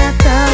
ternyata